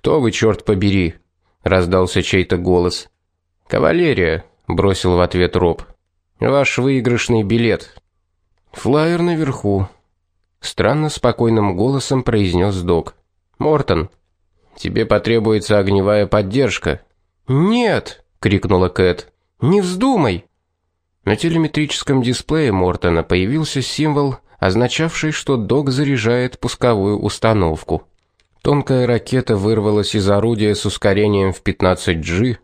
Кто вы, черт побери? раздался чей-то голос. Кавалерия, бросил в ответ Роб. Ваш выигрышный билет. Флаер наверху. Странно спокойным голосом произнес Док. Мортон, тебе потребуется огневая поддержка. Нет, крикнула Кэт. Не вздумай. На телеметрическом дисплее Мортона появился символ, означавший, что Док заряжает пусковую установку. Тонкая ракета вырвалась из орудия с ускорением в 15G.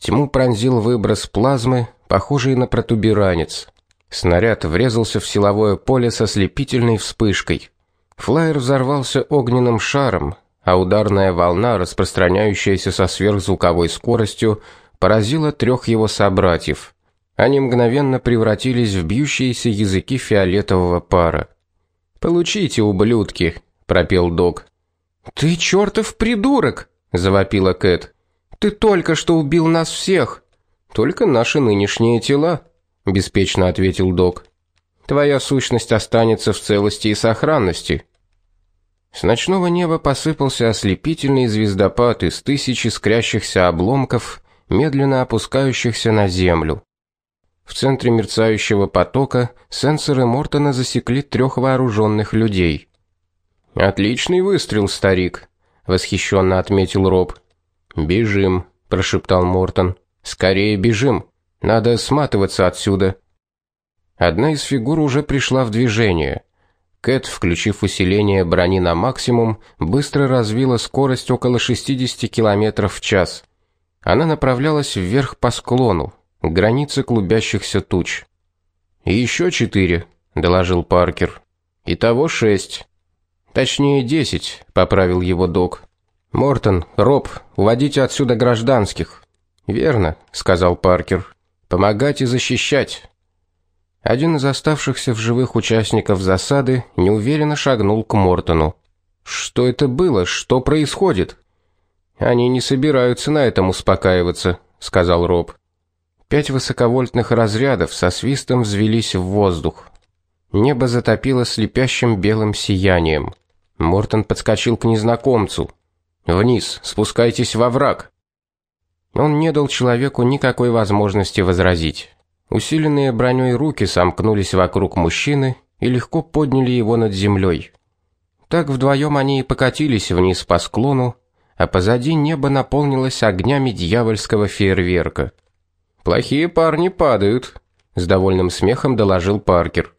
Тьму пронзил выброс плазмы, похожий на протуберанец. Снаряд врезался в силовое поле со слепительной вспышкой. Флайер взорвался огненным шаром, а ударная волна, распространяющаяся со сверхзвуковой скоростью, поразила трех его собратьев. Они мгновенно превратились в бьющиеся языки фиолетового пара. "Получите, ублюдки", пропел Док. "Ты чертов придурок", завопила Кэт. "Ты только что убил нас всех. Только наши нынешние тела", беспечно ответил Док. "Твоя сущность останется в целости и сохранности". С ночного неба посыпался ослепительный звездопад из тысяч искрящихся обломков, медленно опускающихся на землю. В центре мерцающего потока сенсоры Мортона засекли трех вооруженных людей. Отличный выстрел, старик, восхищенно отметил Роб. Бежим, прошептал Мортон. Скорее бежим. Надо сматываться отсюда. Одна из фигур уже пришла в движение. Кэт, включив усиление брони на максимум, быстро развила скорость около 60 км в час. Она направлялась вверх по склону, к границе клубящихся туч. И еще четыре, доложил Паркер. Итого шесть. Точнее десять, поправил его док. Мортон, Роб, уводите отсюда гражданских. Верно, сказал Паркер. Помогать и защищать. Один из оставшихся в живых участников засады неуверенно шагнул к Мортону. Что это было? Что происходит? Они не собираются на этом успокаиваться, сказал Роб. Пять высоковольтных разрядов со свистом взвились в воздух. Небо затопило слепящим белым сиянием. Мортон подскочил к незнакомцу. Вниз, спускайтесь во враг. Он не дал человеку никакой возможности возразить. Усиленные броней руки сомкнулись вокруг мужчины и легко подняли его над землей. Так вдвоем они и покатились вниз по склону, а позади небо наполнилось огнями дьявольского фейерверка. Плохие парни падают, с довольным смехом доложил Паркер.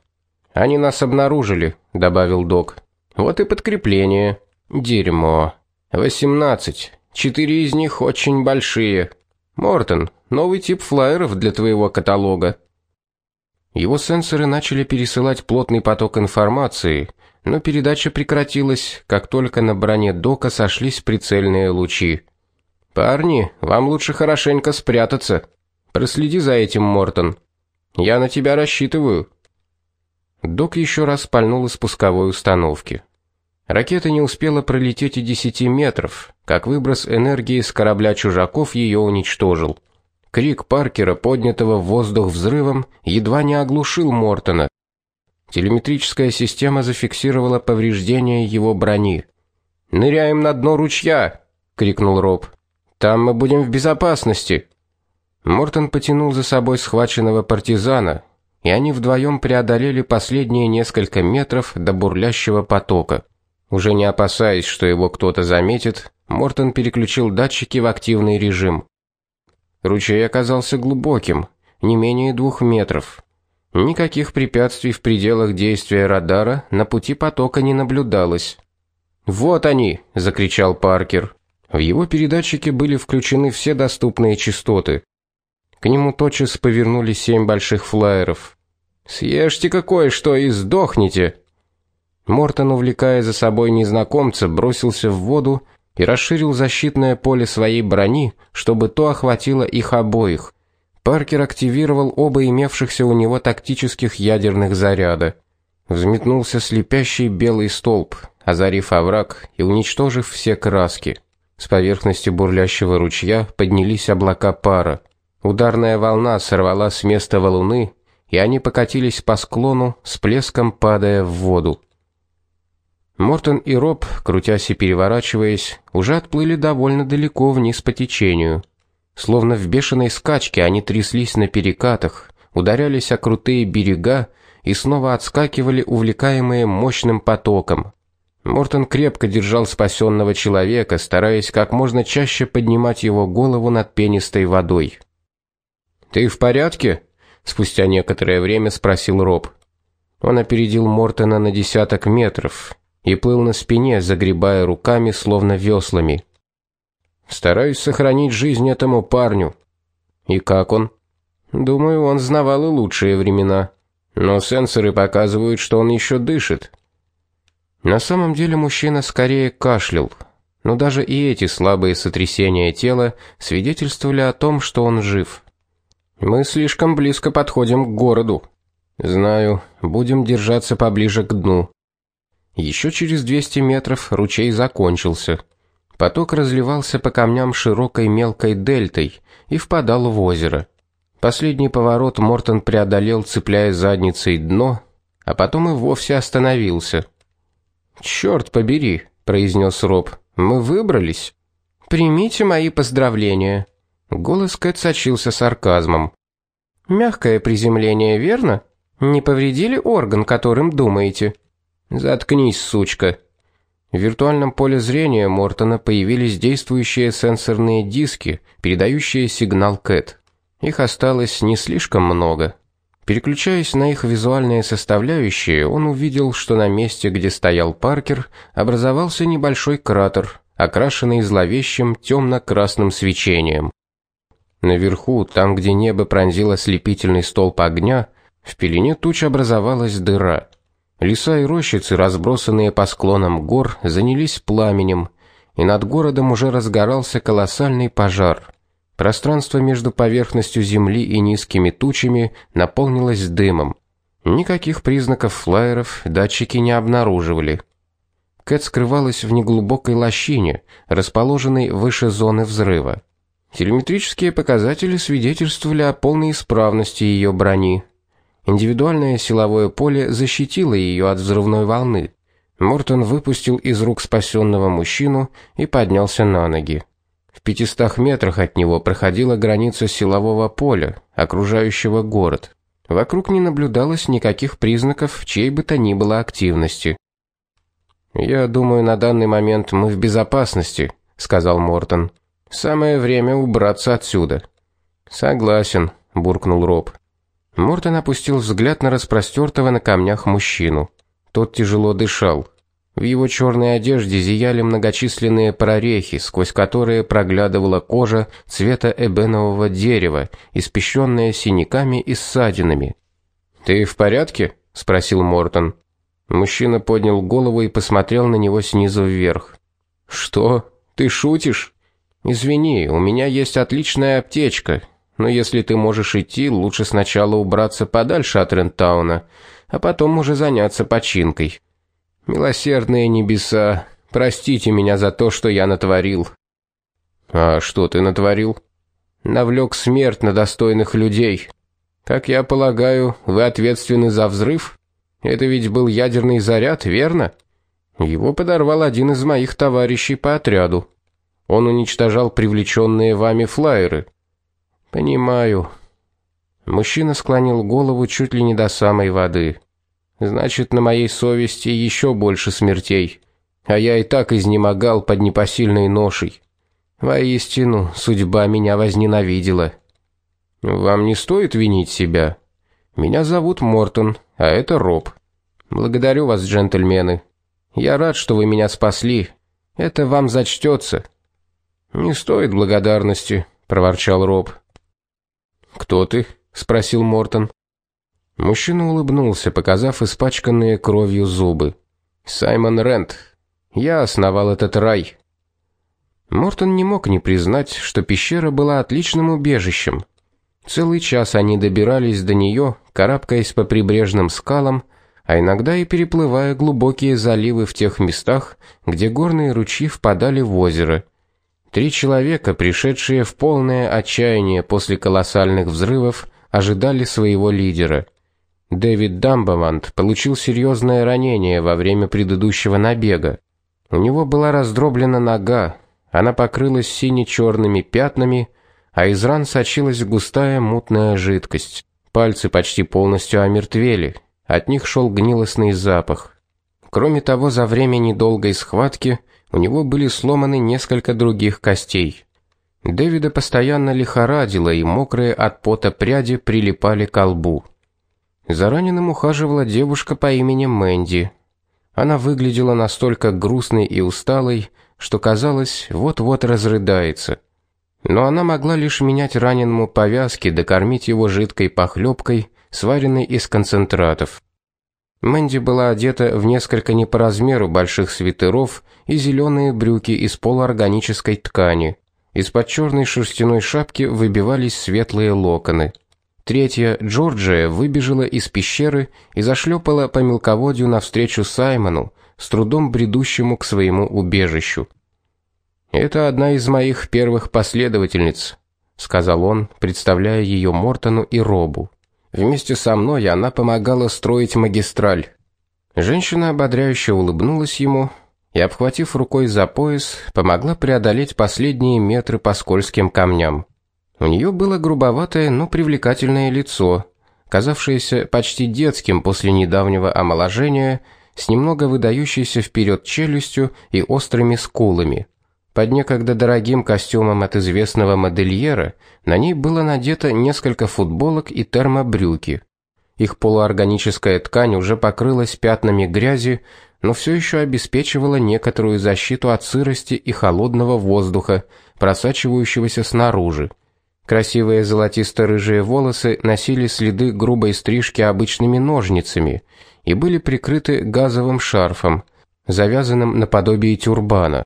Они нас обнаружили, добавил Док. Вот и подкрепление. Дерьмо. Восемнадцать. Четыре из них очень большие. Мортон, новый тип флайеров для твоего каталога. Его сенсоры начали пересылать плотный поток информации, но передача прекратилась, как только на броне дока сошлись прицельные лучи. Парни, вам лучше хорошенько спрятаться. Проследи за этим, Мортон. Я на тебя рассчитываю. Док еще раз пальнул из пусковой установки. Ракета не успела пролететь и десяти метров, как выброс энергии с корабля чужаков ее уничтожил. Крик Паркера, поднятого в воздух взрывом, едва не оглушил Мортона. Телеметрическая система зафиксировала повреждения его брони. "Ныряем на дно ручья", крикнул Роб. "Там мы будем в безопасности". Мортон потянул за собой схваченного партизана, и они вдвоем преодолели последние несколько метров до бурлящего потока. Уже не опасаясь, что его кто-то заметит, Мортон переключил датчики в активный режим. Ручей оказался глубоким, не менее двух метров. Никаких препятствий в пределах действия радара на пути потока не наблюдалось. "Вот они", закричал Паркер. В его передатчике были включены все доступные частоты. К нему тотчас повернули семь больших флайеров. "Съешьте кое-что и сдохните", Мортон, увлекая за собой незнакомца, бросился в воду и расширил защитное поле своей брони, чтобы то охватило их обоих. Паркер активировал оба имевшихся у него тактических ядерных заряда. Взметнулся слепящий белый столб, озарив овраг и уничтожив все краски. С поверхности бурлящего ручья поднялись облака пара. Ударная волна сорвала с места валуны, и они покатились по склону, с плеском падая в воду. Мортон и Роб, крутясь и переворачиваясь, уже отплыли довольно далеко вниз по течению. Словно в бешеной скачке они тряслись на перекатах, ударялись о крутые берега и снова отскакивали, увлекаемые мощным потоком. Мортон крепко держал спасенного человека, стараясь как можно чаще поднимать его голову над пенистой водой. "Ты в порядке?" спустя некоторое время спросил Роб. Он опередил Мортона на десяток метров и плыл на спине, загребая руками словно веслами. Стараюсь сохранить жизнь этому парню. И как он? Думаю, он знавал и лучшие времена, но сенсоры показывают, что он еще дышит. На самом деле мужчина скорее кашлял, но даже и эти слабые сотрясения тела свидетельствовали о том, что он жив. Мы слишком близко подходим к городу. Знаю, будем держаться поближе к дну. Еще через 200 метров ручей закончился. Поток разливался по камням широкой мелкой дельтой и впадал в озеро. Последний поворот Мортон преодолел, цепляя задницей дно, а потом и вовсе остановился. «Черт побери, произнес Роб. Мы выбрались. Примите мои поздравления. Голос Кэт сочился сарказмом. Мягкое приземление, верно? Не повредили орган, которым думаете? Заткнись, сучка. В виртуальном поле зрения Мортона появились действующие сенсорные диски, передающие сигнал Кэт. Их осталось не слишком много. Переключаясь на их визуальные составляющие, он увидел, что на месте, где стоял Паркер, образовался небольшой кратер, окрашенный зловещим темно красным свечением. Наверху, там, где небо пронзило слепительный столб огня, в пелене туч образовалась дыра. Леса и рощицы, разбросанные по склонам гор, занялись пламенем, и над городом уже разгорался колоссальный пожар. Пространство между поверхностью земли и низкими тучами наполнилось дымом. Никаких признаков флайеров датчики не обнаруживали. Кэт скрывалась в неглубокой лощине, расположенной выше зоны взрыва. Телеметрические показатели свидетельствовали о полной исправности ее брони. Индивидуальное силовое поле защитило ее от взрывной волны. Мортон выпустил из рук спасенного мужчину и поднялся на ноги. В 500 метрах от него проходила граница силового поля, окружающего город. Вокруг не наблюдалось никаких признаков чьей бы то ни было активности. Я думаю, на данный момент мы в безопасности, сказал Мортон. Самое время убраться отсюда. Согласен, буркнул Роб. Мортон опустил взгляд на распростертого на камнях мужчину. Тот тяжело дышал. В его черной одежде зияли многочисленные прорехи, сквозь которые проглядывала кожа цвета эбенового дерева, испещренная синяками и ссадинами. "Ты в порядке?" спросил Мортон. Мужчина поднял голову и посмотрел на него снизу вверх. "Что? Ты шутишь? Извини, у меня есть отличная аптечка, но если ты можешь идти, лучше сначала убраться подальше от Рентауна, а потом уже заняться починкой". Милосердные небеса, простите меня за то, что я натворил. А что ты натворил? Навлек смерть на достойных людей. Как я полагаю, вы ответственны за взрыв? Это ведь был ядерный заряд, верно? Его подорвал один из моих товарищей по отряду. Он уничтожал привлеченные вами флайеры. Понимаю. Мужчина склонил голову чуть ли не до самой воды. Значит, на моей совести еще больше смертей, а я и так изнемогал под непосильной ношей. Воистину, судьба меня возненавидела. Вам не стоит винить себя. Меня зовут Мортон, а это Роб. Благодарю вас, джентльмены. Я рад, что вы меня спасли. Это вам зачтется. Не стоит благодарности, проворчал Роб. Кто ты? спросил Мортон. Мужчина улыбнулся, показав испачканные кровью зубы. Саймон Рент. Я основал этот рай. Мортон не мог не признать, что пещера была отличным убежищем. Целый час они добирались до нее, карабкаясь по прибрежным скалам, а иногда и переплывая глубокие заливы в тех местах, где горные ручьи впадали в озеро. Три человека, пришедшие в полное отчаяние после колоссальных взрывов, ожидали своего лидера. Дэвид Дамбавант получил серьезное ранение во время предыдущего набега. У него была раздроблена нога, она покрылась сине черными пятнами, а из ран сочилась густая мутная жидкость. Пальцы почти полностью омертвели, от них шел гнилостный запах. Кроме того, за время недолгой схватки у него были сломаны несколько других костей. Дэвида постоянно лихорадило, и мокрые от пота пряди прилипали к лбу. За раненым ухаживала девушка по имени Мэнди. Она выглядела настолько грустной и усталой, что казалось, вот-вот разрыдается. Но она могла лишь менять раненому повязки, докормить его жидкой похлебкой, сваренной из концентратов. Мэнди была одета в несколько не по размеру больших свитеров и зеленые брюки из полуорганической ткани. Из-под черной шерстяной шапки выбивались светлые локоны. Третья, Джорджия, выбежала из пещеры и зашлепала по мелководью навстречу Саймону, с трудом бредущему к своему убежищу. Это одна из моих первых последовательниц, сказал он, представляя ее Мортону и Робу. Вместе со мной она помогала строить магистраль. Женщина ободряюще улыбнулась ему и, обхватив рукой за пояс, помогла преодолеть последние метры по скользким камням. У нее было грубоватое, но привлекательное лицо, казавшееся почти детским после недавнего омоложения, с немного выдающейся вперед челюстью и острыми скулами. Под некогда дорогим костюмом от известного модельера на ней было надето несколько футболок и термобрюки. Их полуорганическая ткань уже покрылась пятнами грязи, но все еще обеспечивала некоторую защиту от сырости и холодного воздуха, просачивающегося снаружи. Красивые золотисто-рыжие волосы носили следы грубой стрижки обычными ножницами и были прикрыты газовым шарфом, завязанным наподобие тюрбана.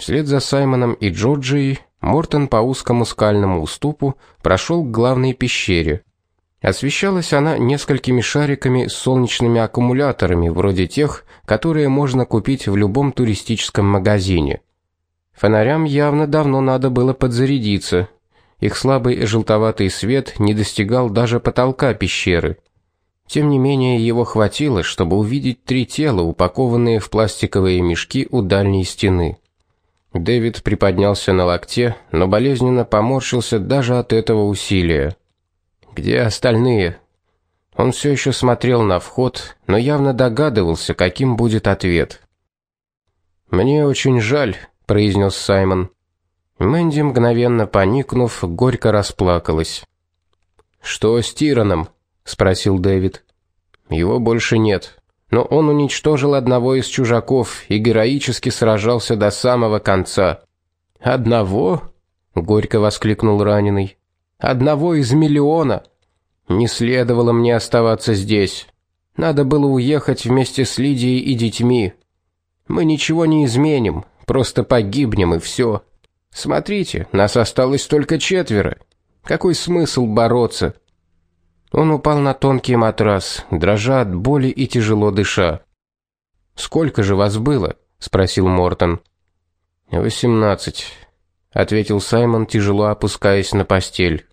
Вслед за Саймоном и Джорджией Мортон по узкому скальному уступу прошел к главной пещере. Освещалась она несколькими шариками с солнечными аккумуляторами, вроде тех, которые можно купить в любом туристическом магазине. Фонарям явно давно надо было подзарядиться. Их слабый желтоватый свет не достигал даже потолка пещеры. Тем не менее, его хватило, чтобы увидеть три тела, упакованные в пластиковые мешки у дальней стены. Дэвид приподнялся на локте, но болезненно поморщился даже от этого усилия. Где остальные? Он все еще смотрел на вход, но явно догадывался, каким будет ответ. Мне очень жаль, произнес Саймон. Мэнди мгновенно поникнув, горько расплакалась. Что с Тираном? спросил Дэвид. Его больше нет но он уничтожил одного из чужаков и героически сражался до самого конца. Одного? горько воскликнул раненый. Одного из миллиона. Не следовало мне оставаться здесь. Надо было уехать вместе с Лидией и детьми. Мы ничего не изменим, просто погибнем и все. Смотрите, нас осталось только четверо. Какой смысл бороться? Он упал на тонкий матрас, дрожа от боли и тяжело дыша. "Сколько же вас было?" спросил Мортон. «Восемнадцать», — ответил Саймон, тяжело опускаясь на постель.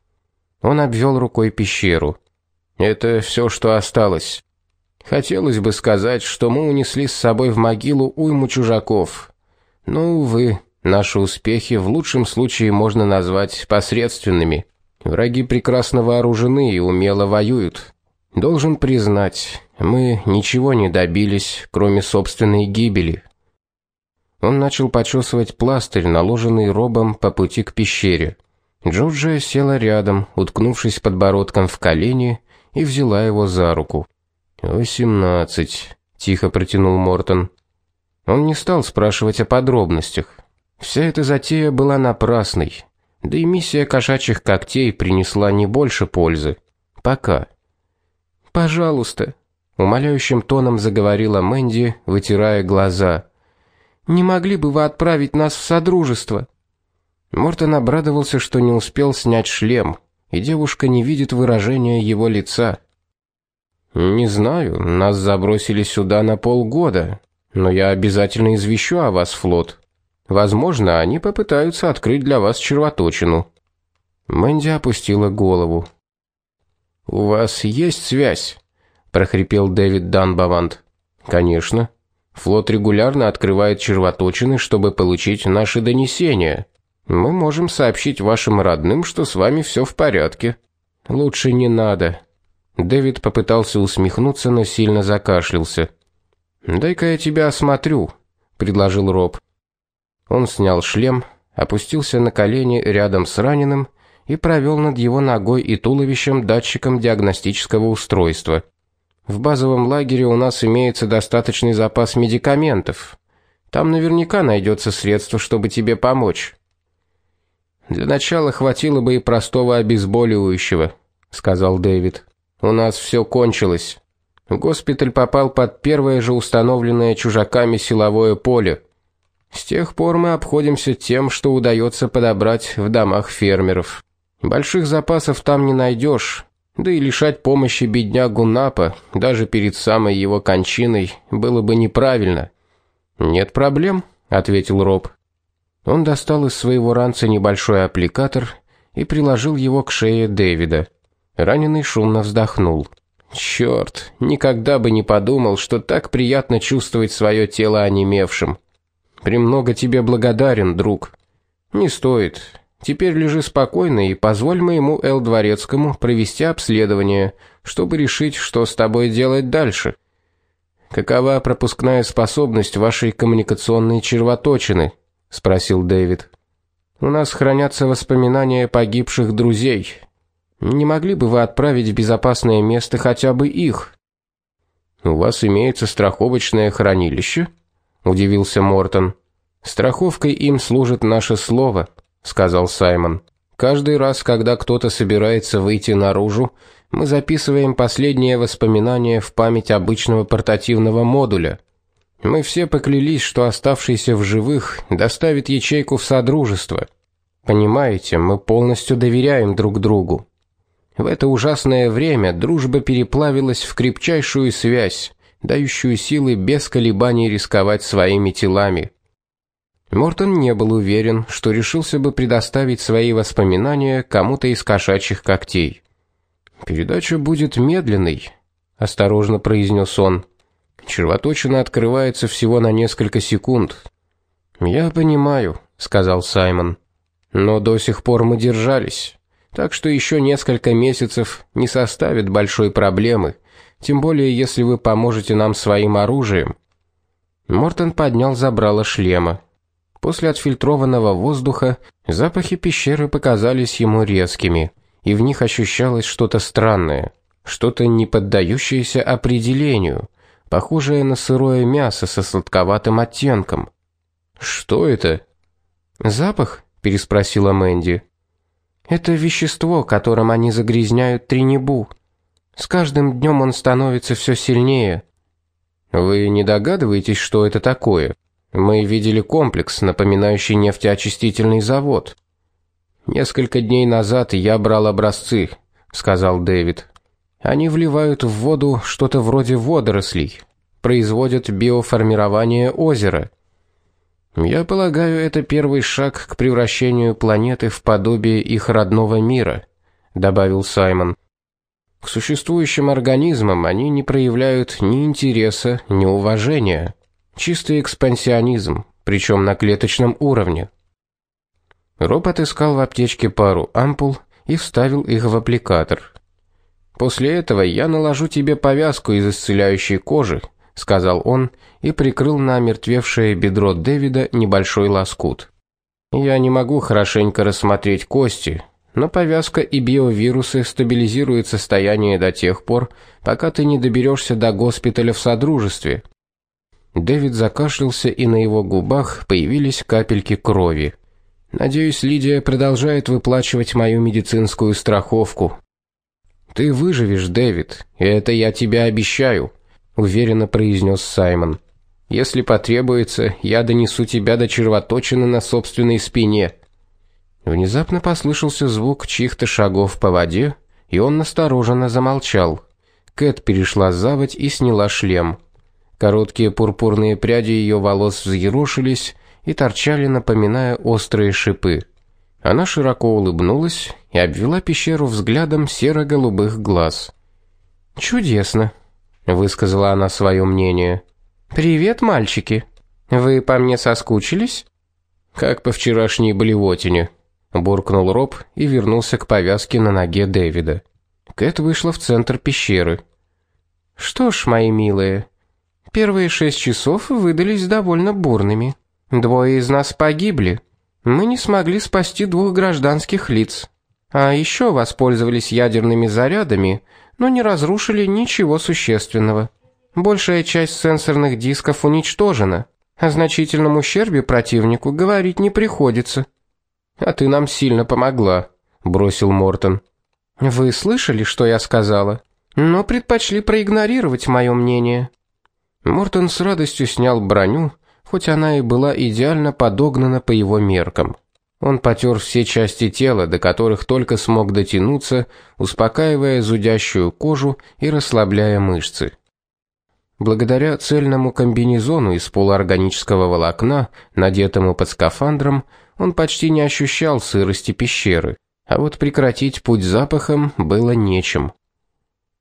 Он обвел рукой пещеру. Это все, что осталось. Хотелось бы сказать, что мы унесли с собой в могилу уйму чужаков. Но увы, наши успехи в лучшем случае можно назвать посредственными. Враги прекрасно вооружены и умело воюют. Должен признать, мы ничего не добились, кроме собственной гибели. Он начал почесывать пластырь, наложенный робом по пути к пещере. Джорджия села рядом, уткнувшись подбородком в колени, и взяла его за руку. «Восемнадцать», — тихо протянул Мортон. Он не стал спрашивать о подробностях. Вся эта затея была напрасной. Да и миссия кошачьих когтей принесла не больше пользы. Пока. Пожалуйста, умоляющим тоном заговорила Мэнди, вытирая глаза. Не могли бы вы отправить нас в содружество? Мортон обрадовался, что не успел снять шлем, и девушка не видит выражения его лица. Не знаю, нас забросили сюда на полгода, но я обязательно извещу о вас флот. Возможно, они попытаются открыть для вас червоточину. Мэнди опустила голову. У вас есть связь? прохрипел Дэвид Данбавант. Конечно. Флот регулярно открывает червоточины, чтобы получить наши донесения. Мы можем сообщить вашим родным, что с вами все в порядке. Лучше не надо. Дэвид попытался усмехнуться, но сильно закашлялся. Дай-ка я тебя осмотрю, предложил Роб. Он снял шлем, опустился на колени рядом с раненым и провел над его ногой и туловищем датчиком диагностического устройства. В базовом лагере у нас имеется достаточный запас медикаментов. Там наверняка найдется средство, чтобы тебе помочь. Для начала хватило бы и простого обезболивающего, сказал Дэвид. У нас все кончилось. Госпиталь попал под первое же установленное чужаками силовое поле. С тех пор мы обходимся тем, что удается подобрать в домах фермеров. Больших запасов там не найдешь, да и лишать помощи беднягу Напа даже перед самой его кончиной было бы неправильно. Нет проблем, ответил Роб. Он достал из своего ранца небольшой аппликатор и приложил его к шее Дэвида. Раненый шумно вздохнул. Черт, никогда бы не подумал, что так приятно чувствовать свое тело онемевшим. Премного тебе благодарен, друг. Не стоит. Теперь лежи спокойно и позволь моему Эл Дворецкому провести обследование, чтобы решить, что с тобой делать дальше. Какова пропускная способность вашей коммуникационной червоточины? спросил Дэвид. У нас хранятся воспоминания погибших друзей. Не могли бы вы отправить в безопасное место хотя бы их? У вас имеется страховочное хранилище? Удивился Мортон. Страховкой им служит наше слово сказал Саймон. Каждый раз, когда кто-то собирается выйти наружу, мы записываем последние воспоминания в память обычного портативного модуля. Мы все поклялись, что оставшийся в живых доставит ячейку в содружество. Понимаете, мы полностью доверяем друг другу. В это ужасное время дружба переплавилась в крепчайшую связь, дающую силы без колебаний рисковать своими телами. Мортон не был уверен, что решился бы предоставить свои воспоминания кому-то из кошачьих когтей. Передача будет медленной, осторожно произнес он. Червоточина открывается всего на несколько секунд. Я понимаю, сказал Саймон. Но до сих пор мы держались. Так что еще несколько месяцев не составит большой проблемы, тем более если вы поможете нам своим оружием. Мортон поднял забрало шлема. После отфильтрованного воздуха запахи пещеры показались ему резкими, и в них ощущалось что-то странное, что-то не поддающееся определению, похожее на сырое мясо со сладковатым оттенком. Что это? Запах? переспросила Мэнди. Это вещество, которым они загрязняют Тринибу. С каждым днем он становится все сильнее. Вы не догадываетесь, что это такое? Мы видели комплекс, напоминающий нефтеочистительный завод. Несколько дней назад я брал образцы, сказал Дэвид. Они вливают в воду что-то вроде водорослей, производят биоформирование озера. Я полагаю, это первый шаг к превращению планеты в подобие их родного мира, добавил Саймон. К существующим организмам они не проявляют ни интереса, ни уважения. Чистый экспансионизм, причем на клеточном уровне. Роб отыскал в аптечке пару ампул и вставил их в аппликатор. После этого я наложу тебе повязку из исцеляющей кожи, сказал он и прикрыл на мертвевшее бедро Дэвида небольшой лоскут. Я не могу хорошенько рассмотреть кости, но повязка и биовирусы стабилизируют состояние до тех пор, пока ты не доберешься до госпиталя в содружестве. Дэвид закашлялся, и на его губах появились капельки крови. Надеюсь, Лидия продолжает выплачивать мою медицинскую страховку. Ты выживешь, Дэвид, и это я тебе обещаю, уверенно произнес Саймон. Если потребуется, я донесу тебя до червоточины на собственной спине. Внезапно послышался звук чьих-то шагов по воде, и он настороженно замолчал. Кэт перешла заводь и сняла шлем. Короткие пурпурные пряди ее волос взъерошились и торчали, напоминая острые шипы. Она широко улыбнулась и обвела пещеру взглядом серо-голубых глаз. Чудесно, высказала она свое мнение. Привет, мальчики. Вы по мне соскучились? Как по вчерашней блевотине, буркнул Роб и вернулся к повязке на ноге Дэвида. Кэт вышла в центр пещеры. Что ж, мои милые, первые шесть часов выдались довольно бурными. Двое из нас погибли. Мы не смогли спасти двух гражданских лиц. А еще воспользовались ядерными зарядами, но не разрушили ничего существенного. Большая часть сенсорных дисков уничтожена. О значительном ущербе противнику говорить не приходится. А ты нам сильно помогла, бросил Мортон. Вы слышали, что я сказала? Но предпочли проигнорировать мое мнение. Мортон с радостью снял броню, хоть она и была идеально подогнана по его меркам. Он потёр все части тела, до которых только смог дотянуться, успокаивая зудящую кожу и расслабляя мышцы. Благодаря цельному комбинезону из полуорганического волокна, надетому под скафандром, он почти не ощущал сырости пещеры, а вот прекратить путь запахом было нечем.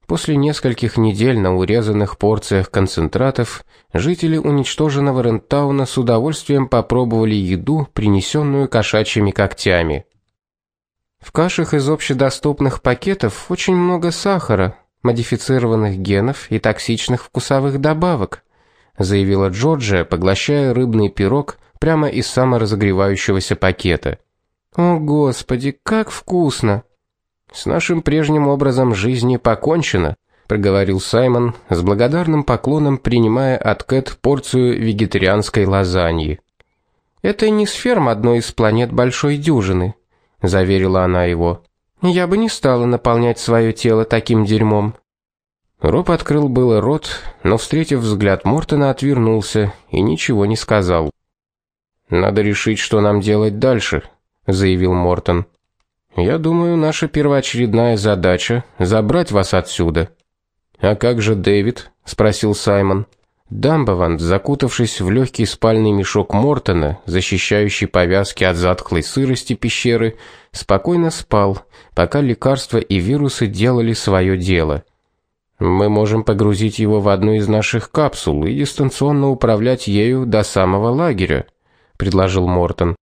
После нескольких недель на урезанных порциях концентратов жители уничтоженного Рентауна с удовольствием попробовали еду, принесенную кошачьими когтями. В кашах из общедоступных пакетов очень много сахара, модифицированных генов и токсичных вкусовых добавок, заявила Джорджия, поглощая рыбный пирог прямо из саморазогревающегося пакета. О, господи, как вкусно. С нашим прежним образом жизни покончено, проговорил Саймон, с благодарным поклоном принимая от Кэт порцию вегетарианской лазаньи. Это не сферм одной из планет большой дюжины, заверила она его. Я бы не стала наполнять свое тело таким дерьмом. Роб открыл было рот, но встретив взгляд Мортона, отвернулся и ничего не сказал. Надо решить, что нам делать дальше, заявил Мортон. Я думаю, наша первоочередная задача забрать вас отсюда. А как же Дэвид? спросил Саймон. Дамбован, закутавшись в легкий спальный мешок Мортона, защищающий повязки от затхлой сырости пещеры, спокойно спал, пока лекарства и вирусы делали свое дело. Мы можем погрузить его в одну из наших капсул и дистанционно управлять ею до самого лагеря, предложил Мортон.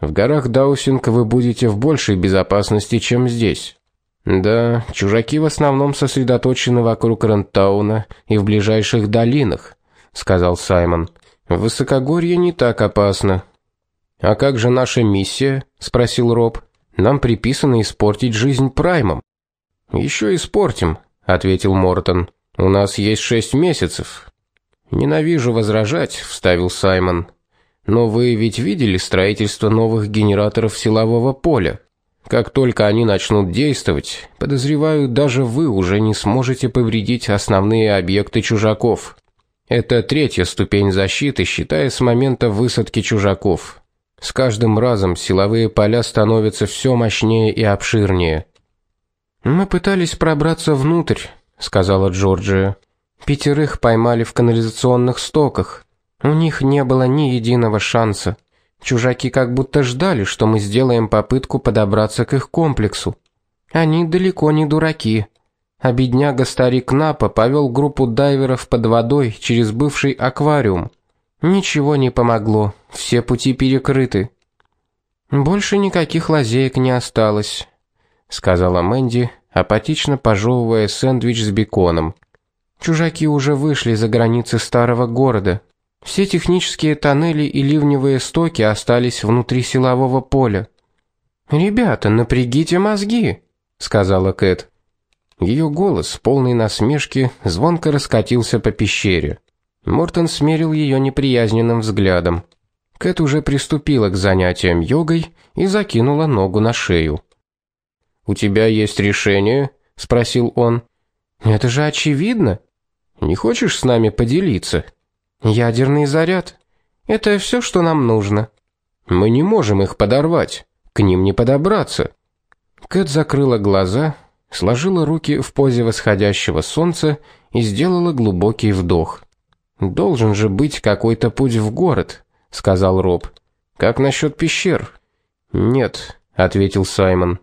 В горах Даусинг вы будете в большей безопасности, чем здесь. Да, чужаки в основном сосредоточены вокруг Рентауна и в ближайших долинах, сказал Саймон. В высокогорье не так опасно. А как же наша миссия? спросил Роб. Нам приписано испортить жизнь Праймам. Еще испортим, ответил Мортон. У нас есть шесть месяцев. Ненавижу возражать, вставил Саймон. Но вы ведь видели строительство новых генераторов силового поля. Как только они начнут действовать, подозреваю, даже вы уже не сможете повредить основные объекты чужаков. Это третья ступень защиты, считая с момента высадки чужаков. С каждым разом силовые поля становятся все мощнее и обширнее. Мы пытались пробраться внутрь, сказала Джорджия. Пятерых поймали в канализационных стоках. У них не было ни единого шанса. Чужаки как будто ждали, что мы сделаем попытку подобраться к их комплексу. Они далеко не дураки. А бедняга старик Напа повел группу дайверов под водой через бывший аквариум. Ничего не помогло. Все пути перекрыты. Больше никаких лазеек не осталось, сказала Мэнди, апатично пожевывая сэндвич с беконом. Чужаки уже вышли за границы старого города. Все технические тоннели и ливневые стоки остались внутри силового поля. Ребята, напрягите мозги, сказала Кэт. Ее голос, полный насмешки, звонко раскатился по пещере. Мортон смерил ее неприязненным взглядом. Кэт уже приступила к занятиям йогой и закинула ногу на шею. У тебя есть решение? спросил он. Это же очевидно. Не хочешь с нами поделиться? Ядерный заряд это все, что нам нужно. Мы не можем их подорвать. К ним не подобраться. Кэт закрыла глаза, сложила руки в позе восходящего солнца и сделала глубокий вдох. Должен же быть какой-то путь в город, сказал Роб. Как насчет пещер? Нет, ответил Саймон.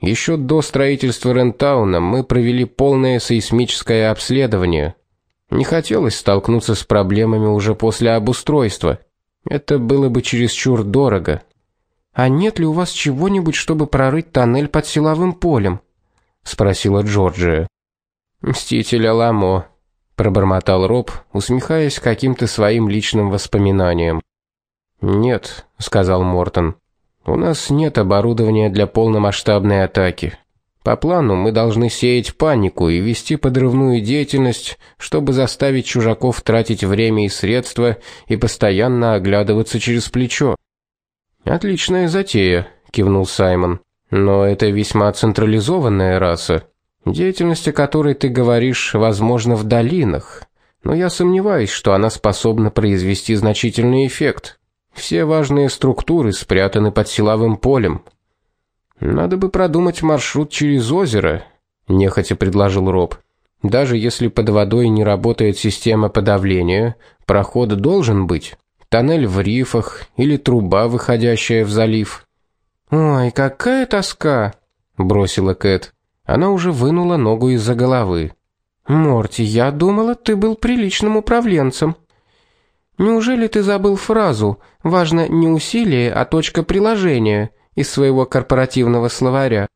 Еще до строительства Рентауна мы провели полное сейсмическое обследование. Не хотелось столкнуться с проблемами уже после обустройства. Это было бы чересчур дорого. А нет ли у вас чего-нибудь, чтобы прорыть тоннель под силовым полем? спросила Джорджия. Мститель Аламо, пробормотал Роб, усмехаясь каким-то своим личным воспоминаниям. Нет, сказал Мортон. У нас нет оборудования для полномасштабной атаки. По плану мы должны сеять панику и вести подрывную деятельность, чтобы заставить чужаков тратить время и средства и постоянно оглядываться через плечо. Отличная затея, кивнул Саймон. Но это весьма централизованная раса. Деятельность, о которой ты говоришь, возможно, в долинах, но я сомневаюсь, что она способна произвести значительный эффект. Все важные структуры спрятаны под силовым полем. Надо бы продумать маршрут через озеро, нехотя предложил Роб. Даже если под водой не работает система подавления, проход должен быть. Тоннель в рифах или труба, выходящая в залив. Ой, какая тоска, бросила Кэт. Она уже вынула ногу из-за головы. Морти, я думала, ты был приличным управленцем. Неужели ты забыл фразу «важно не усилие, а точка приложения» из своего корпоративного словаря?